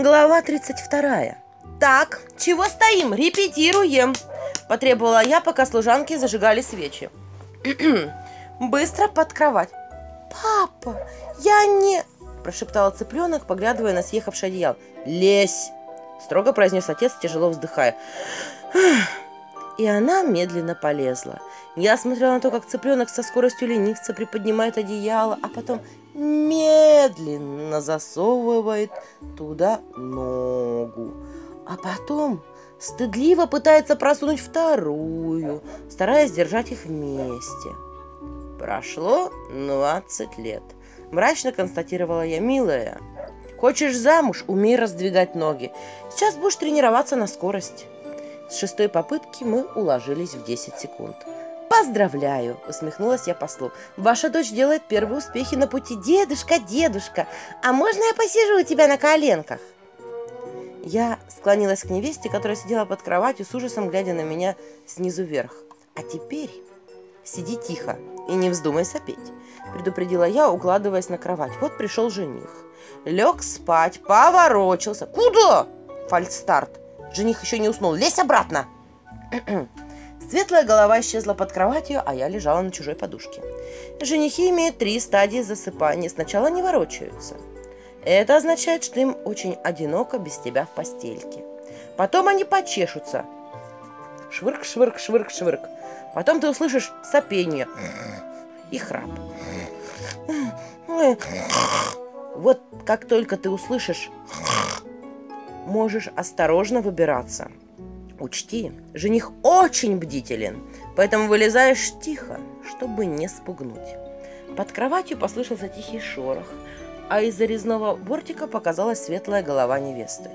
Глава 32. Так, чего стоим? Репетируем. Потребовала я, пока служанки зажигали свечи. Быстро под кровать. Папа, я не... Прошептала цыпленок, поглядывая на съехавший одеял. Лезь! Строго произнес отец, тяжело вздыхая. И она медленно полезла. Я смотрела на то, как цыпленок со скоростью ленивца приподнимает одеяло, а потом медленно засовывает туда ногу. А потом стыдливо пытается просунуть вторую, стараясь держать их вместе. Прошло 20 лет. Мрачно констатировала я, милая. Хочешь замуж, умей раздвигать ноги. Сейчас будешь тренироваться на скорость. С шестой попытки мы уложились в 10 секунд. «Поздравляю!» – усмехнулась я послу. «Ваша дочь делает первые успехи на пути. Дедушка, дедушка, а можно я посижу у тебя на коленках?» Я склонилась к невесте, которая сидела под кроватью с ужасом, глядя на меня снизу вверх. «А теперь сиди тихо и не вздумай сопеть», – предупредила я, укладываясь на кровать. Вот пришел жених. Лег спать, поворочился. «Куда?» – фальстарт. Жених еще не уснул. «Лезь обратно!» Светлая голова исчезла под кроватью, а я лежала на чужой подушке. Женихи имеют три стадии засыпания. Сначала не ворочаются. Это означает, что им очень одиноко без тебя в постельке. Потом они почешутся. Швырк, швырк, швырк, швырк. Потом ты услышишь сопение и храп. Вот как только ты услышишь, можешь осторожно выбираться – Учти, жених очень бдителен, поэтому вылезаешь тихо, чтобы не спугнуть. Под кроватью послышался тихий шорох, а из-за резного бортика показалась светлая голова невесты.